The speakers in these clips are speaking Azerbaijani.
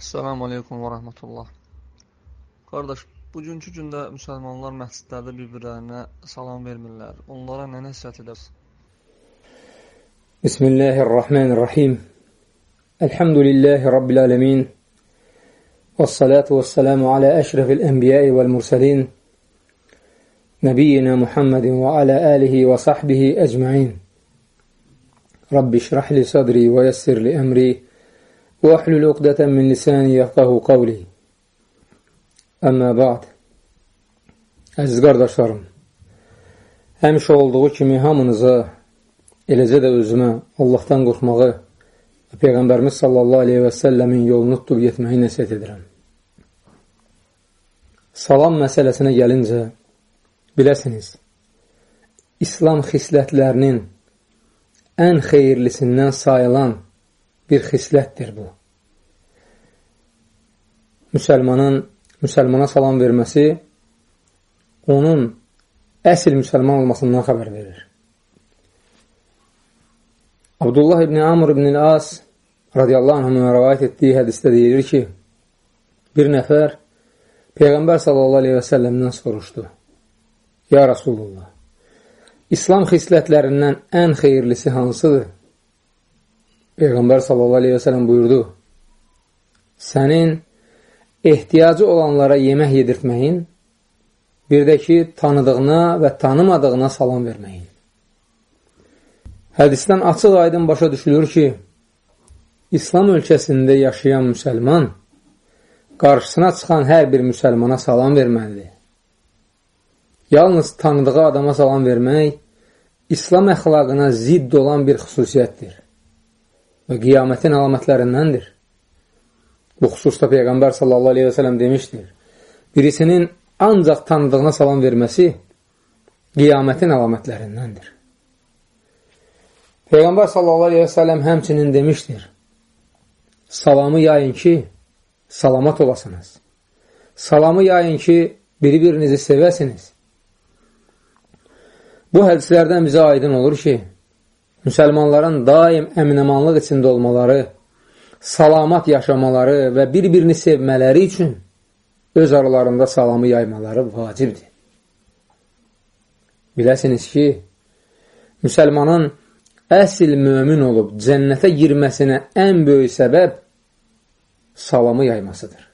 Assalamu aleykum və rəhmətullah. Qardaş, bugünkü gündə müsəlmanlar məscidlərdə bir-birlərinə salam vermirlər. Onlara nə nəsihət edərsən? Bismillahirrahmanirrahim. Elhamdülillahi Rabbil alemin. Vessalatu vesselamu ala eşrefil enbiyai vel mursalin. Nebiyyina Muhammedin ve ala alihi ve sahbihi ecmain. Rabbi şrahli sadri ve yessirli emri. وَأَحْلُلْ عُقْدَةً مِنْ لِسَانِ يَفْقَهُ قَوْلِهِ Əmmə bə'd Əziz qardaşlarım, həmişə olduğu kimi hamınıza, eləcə də özümə Allahdan qorxmağı və Peyğəmbərimiz sallallahu aleyhi və səlləmin yolunu tutub getməyi nəsiyyət edirəm. Salam məsələsinə gəlincə, biləsiniz, İslam xislətlərinin ən xeyirlisindən sayılan bir xislətdir bu. Müsəlmanın müsəlmana salam verməsi onun əsl müsəlman olmasından xəbər verir. Abdullah ibn Amr ibn As radiyallahu anhına rəvayət etdiyi hədisdə deyilir ki, bir nəfər Peyğəmbər sallallahu aleyhi və səlləmdən soruşdu. Ya Rasulullah, İslam xislətlərindən ən xeyirlisi hansıdır? Peyğəmbər sallallahu aleyhi və sələm buyurdu, sənin ehtiyacı olanlara yemək yedirtməyin, bir də ki, tanıdığına və tanımadığına salam verməyin. Hədisdən açıq aydın başa düşülür ki, İslam ölkəsində yaşayan müsəlman qarşısına çıxan hər bir müsəlmana salam verməlidir. Yalnız tanıdığı adama salam vermək İslam əxlaqına zidd olan bir xüsusiyyətdir və qiyamətin əlamətlərindəndir. Bu xüsusda Peyğəmbər sallallahu aleyhi və sələm demişdir. Birisinin ancaq tanıdığına salam verməsi qiyamətin əlamətlərindəndir. Peyğəmbər sallallahu aleyhi və sələm həmçinin demişdir. Salamı yayın ki, salamat olasınız. Salamı yayın ki, biri-birinizi sevəsiniz. Bu hədislərdən bizə aydın olur ki, müsəlmanların daim əminəmanlıq içində olmaları, salamat yaşamaları və bir-birini sevmələri üçün öz aralarında salamı yaymaları vacibdir. Biləsiniz ki, müsəlmanın əsl mömin olub cənnətə girməsinə ən böyük səbəb salamı yaymasıdır.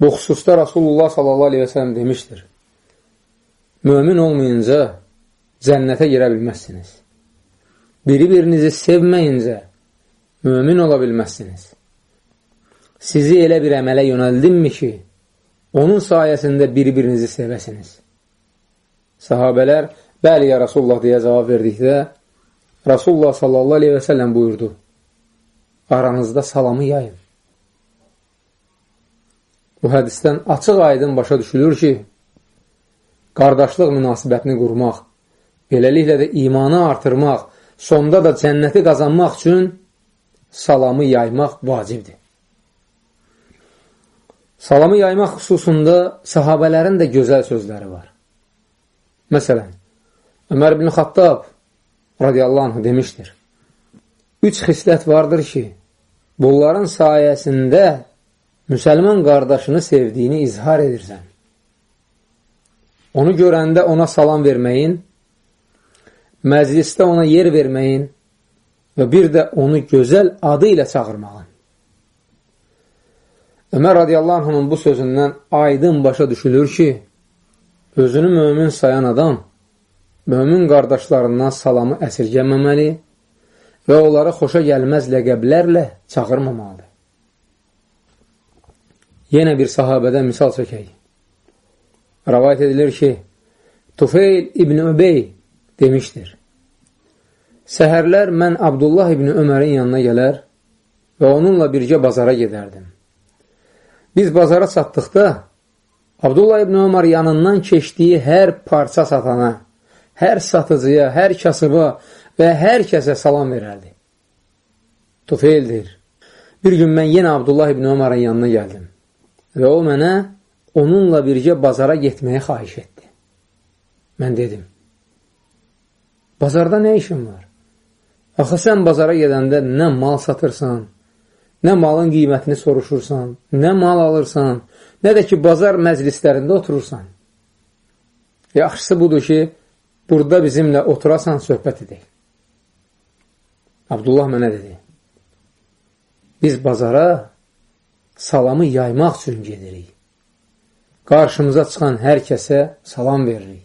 Bu xüsusda Rasulullah sələm demişdir. Mömin olmayınca cənnətə girə bilməzsiniz. Bir-birinizi sevməyincə mümin ola bilməzsiniz. Sizi elə bir əmələ yönəldimmi ki, onun sayəsində bir-birinizi sevəsiniz. Sahabələr, bəli ya Rasulullah deyə cavab verdikdə, Rasulullah sallallahu aleyhi və səlləm buyurdu, aranızda salamı yayın. Bu hədisdən açıq aydın başa düşülür ki, qardaşlıq münasibətini qurmaq, beləliklə də imanı artırmaq, sonda da cənnəti qazanmaq üçün salamı yaymaq vacibdir. Salamı yaymaq xüsusunda sahabələrin də gözəl sözləri var. Məsələn, Ömər ibn Xattab radiyallahu anh demişdir. Üç xislət vardır ki, bunların sayəsində müsəlman qardaşını sevdiyini izhar edirsən. Onu görəndə ona salam verməyin, məclisdə ona yer verməyin və bir də onu gözəl adı ilə çağırmağın. Ömər radiyallahu anhın bu sözündən aydın başa düşülür ki, özünü mömin sayan adam mömin qardaşlarından salamı əsirgəməməli və onlara xoşa gəlməz ləqəblərlə çağırmamalıdır. Yenə bir sahabədən misal çəkək. Rəvayət edilir ki, Tufeyl İbn Öbey demişdir. Səhərlər mən Abdullah ibn Ömərin yanına gələr və onunla birgə bazara gedərdim. Biz bazara çatdıqda Abdullah ibn Ömər yanından keçdiyi hər parça satana, hər satıcıya, hər kasıba və hər kəsə salam verərdi. Tufeyldir. Bir gün mən yenə Abdullah ibn Ömərin yanına gəldim və o mənə onunla birgə bazara getməyə xahiş etdi. Mən dedim, Bazarda nə işin var? Axı sən bazara gedəndə nə mal satırsan, nə malın qiymətini soruşursan, nə mal alırsan, nə də ki, bazar məclislərində oturursan. Yaxşısı budur ki, burada bizimlə oturasan, söhbət edək. Abdullah mənə dedi, biz bazara salamı yaymaq üçün gedirik. Qarşımıza çıxan hər kəsə salam veririk.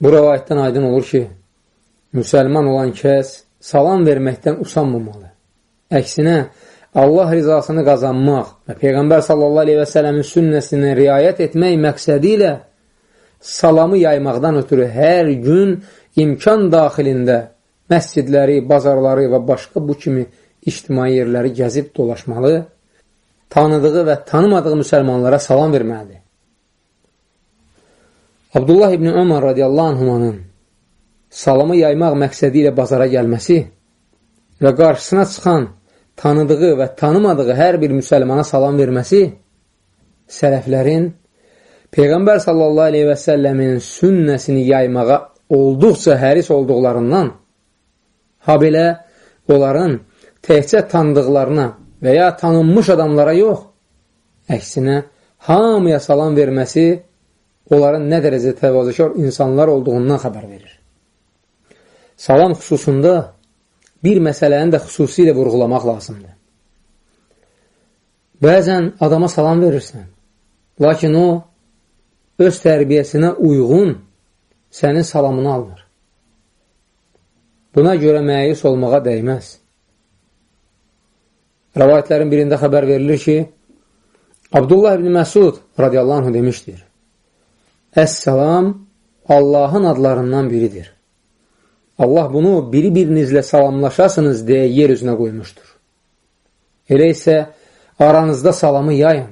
Bu rəvayətdən aydın olur ki, müsəlman olan kəs salam verməkdən usanmamalı. Əksinə, Allah rizasını qazanmaq və Peyğəmbər sallallahu aleyhi və sələmin sünnəsinə riayət etmək məqsədi ilə salamı yaymaqdan ötürü hər gün imkan daxilində məscidləri, bazarları və başqa bu kimi ictimai yerləri gəzib dolaşmalı, tanıdığı və tanımadığı müsəlmanlara salam verməlidir. Abdullah ibn Ömər radiyallahu anhumanın salamı yaymaq məqsədi ilə bazara gəlməsi və qarşısına çıxan tanıdığı və tanımadığı hər bir müsəlmana salam verməsi sələflərin Peyğəmbər sallallahu aleyhi və səlləmin sünnəsini yaymağa olduqca həris olduqlarından ha belə onların təhcə tanıdıqlarına və ya tanınmış adamlara yox, əksinə hamıya salam verməsi onların nə dərəcə təvazökar insanlar olduğundan xəbər verir. Salam xüsusunda bir məsələni də xüsusilə vurğulamaq lazımdır. Bəzən adama salam verirsən, lakin o öz tərbiyəsinə uyğun sənin salamını almır. Buna görə məyus olmağa dəyməz. Rəvayətlərin birində xəbər verilir ki, Abdullah ibn Məsud radiyallahu anh demişdir. Əs-salam Allahın adlarından biridir. Allah bunu biri-birinizlə salamlaşasınız deyə yer üzünə qoymuşdur. Elə isə aranızda salamı yayın.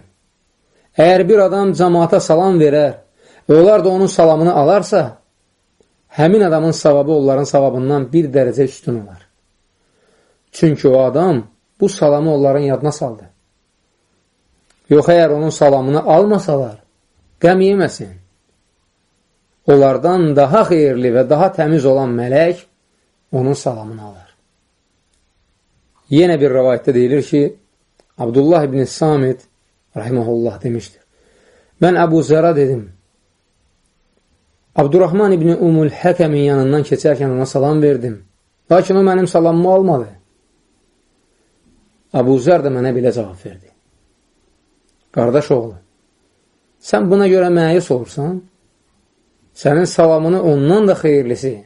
Əgər bir adam cəmaata salam verər və onlar da onun salamını alarsa, həmin adamın savabı onların savabından bir dərəcə üstün olar. Çünki o adam bu salamı onların yadına saldı. Yox, əgər onun salamını almasalar, qəm yeməsin. Onlardan daha xeyirli və daha təmiz olan mələk onun salamını alar. Yenə bir rəvayətdə deyilir ki, Abdullah ibn Samid rahiməhullah demişdir. Mən Əbu Zəra dedim. Abdurrahman ibn Umul Həkəmin yanından keçərkən ona salam verdim. Lakin o mənim salamımı almadı. Əbu Zər də mənə belə cavab verdi. Qardaş oğlu, sən buna görə məyus olursan, sənin salamını ondan da xeyirlisi,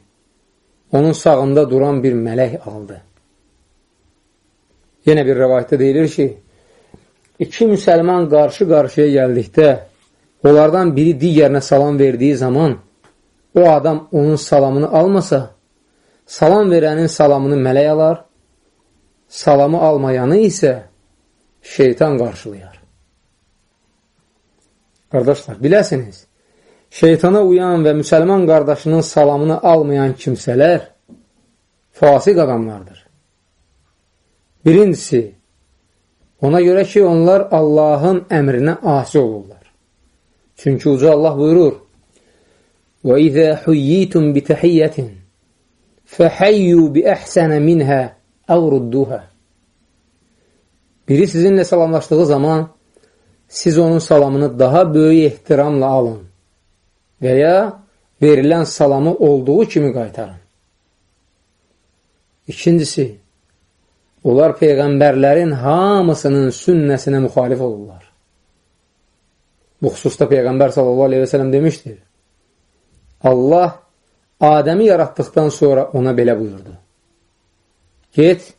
onun sağında duran bir mələk aldı. Yenə bir rəvayətdə deyilir ki, iki müsəlman qarşı-qarşıya gəldikdə, onlardan biri digərinə salam verdiyi zaman, o adam onun salamını almasa, salam verənin salamını mələk alar, salamı almayanı isə şeytan qarşılayar. Qardaşlar, biləsiniz, şeytana uyan və müsəlman qardaşının salamını almayan kimsələr fasik adamlardır. Birincisi, ona görə ki, onlar Allahın əmrinə asi olurlar. Çünki uca Allah buyurur, وَإِذَا حُيِّيتُمْ بِتَحِيَّةٍ فَحَيُّوا بِأَحْسَنَ مِنْهَا əvrudduhə. Biri sizinlə salamlaşdığı zaman siz onun salamını daha böyük ehtiramla alın və ya verilən salamı olduğu kimi qaytarın. İkincisi, onlar peyğəmbərlərin hamısının sünnəsinə müxalif olurlar. Bu xüsusda Peyğəmbər sələm demişdir. Allah Adəmi yaratdıqdan sonra ona belə buyurdu. Get,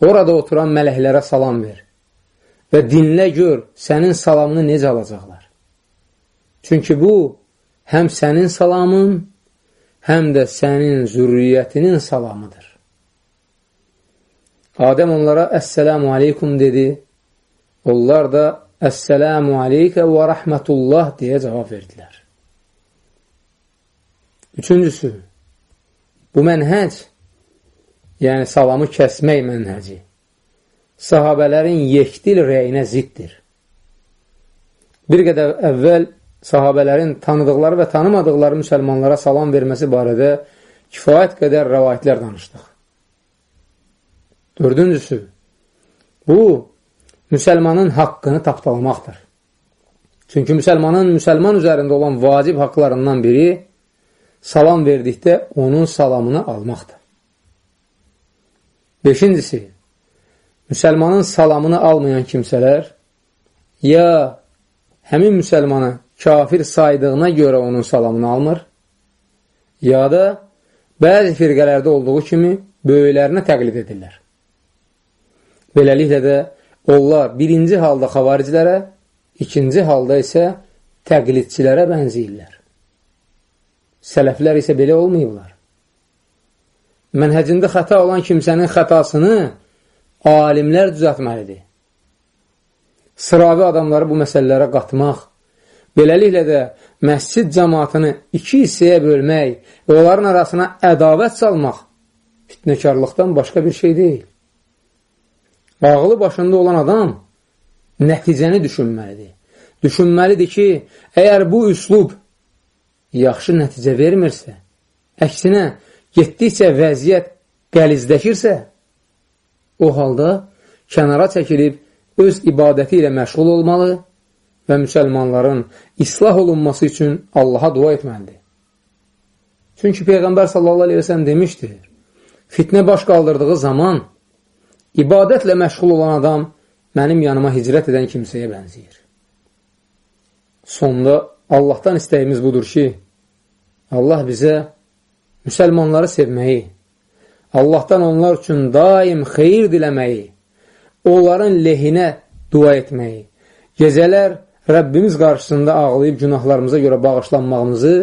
orada oturan mələklərə salam ver və dinlə gör sənin salamını necə alacaqlar. Çünki bu, həm sənin salamın, həm də sənin zürriyyətinin salamıdır. Adəm onlara Əssəlamu aleykum dedi. Onlar da Əssəlamu aleykə və rəhmətullah deyə cavab verdilər. Üçüncüsü, bu mənhəc yəni salamı kəsmək mənhəci, sahabələrin yekdil rəyinə ziddir. Bir qədər əvvəl sahabələrin tanıdıqları və tanımadıqları müsəlmanlara salam verməsi barədə kifayət qədər rəvayətlər danışdıq. Dördüncüsü, bu, müsəlmanın haqqını tapdalamaqdır. Çünki müsəlmanın müsəlman üzərində olan vacib haqlarından biri salam verdikdə onun salamını almaqdır. Beşincisi, müsəlmanın salamını almayan kimsələr ya həmin müsəlmanı kafir saydığına görə onun salamını almır, ya da bəzi firqələrdə olduğu kimi böyüklərinə təqlid edirlər. Beləliklə də onlar birinci halda xavaricilərə, ikinci halda isə təqlidçilərə bənziyirlər. Sələflər isə belə olmayıblar. Mənhəcində xəta olan kimsənin xətasını alimlər düzətməlidir. Sıravi adamları bu məsələlərə qatmaq, beləliklə də məscid cəmatını iki hissəyə bölmək və onların arasına ədavət salmaq fitnəkarlıqdan başqa bir şey deyil. Ağlı başında olan adam nəticəni düşünməlidir. Düşünməlidir ki, əgər bu üslub yaxşı nəticə vermirsə, əksinə, getdikcə vəziyyət qəlizdəkirsə, o halda kənara çəkilib öz ibadəti ilə məşğul olmalı və müsəlmanların islah olunması üçün Allaha dua etməlidir. Çünki Peyğəmbər sallallahu aleyhi və sələm demişdir, fitnə baş qaldırdığı zaman ibadətlə məşğul olan adam mənim yanıma hicrət edən kimsəyə bənziyir. Sonda Allahdan istəyimiz budur ki, Allah bizə müsəlmanları sevməyi, Allahdan onlar üçün daim xeyir diləməyi, onların lehinə dua etməyi, gecələr Rəbbimiz qarşısında ağlayıb günahlarımıza görə bağışlanmağımızı,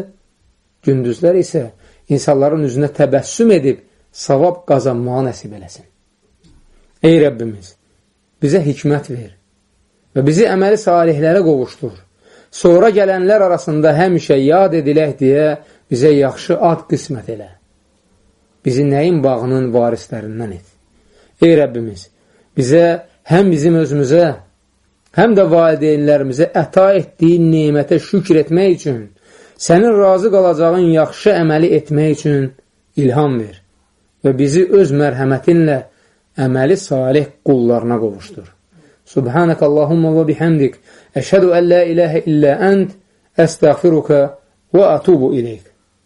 gündüzlər isə insanların üzünə təbəssüm edib savab qazanmağı nəsib eləsin. Ey Rəbbimiz, bizə hikmət ver və bizi əməli salihlərə qovuşdur. Sonra gələnlər arasında həmişə yad edilək deyə bizə yaxşı ad qismət elə. Bizi nəyin bağının varislərindən et. Ey Rəbbimiz, bizə həm bizim özümüzə, həm də valideynlərimizə əta etdiyin neymətə şükr etmək üçün, sənin razı qalacağın yaxşı əməli etmək üçün ilham ver və bizi öz mərhəmətinlə əməli salih qullarına qovuşdur. Subhanək Allahumma və bihamdik, əşhədu ən la iləhə illə ənd, əstəğfiruka və atubu iləyik.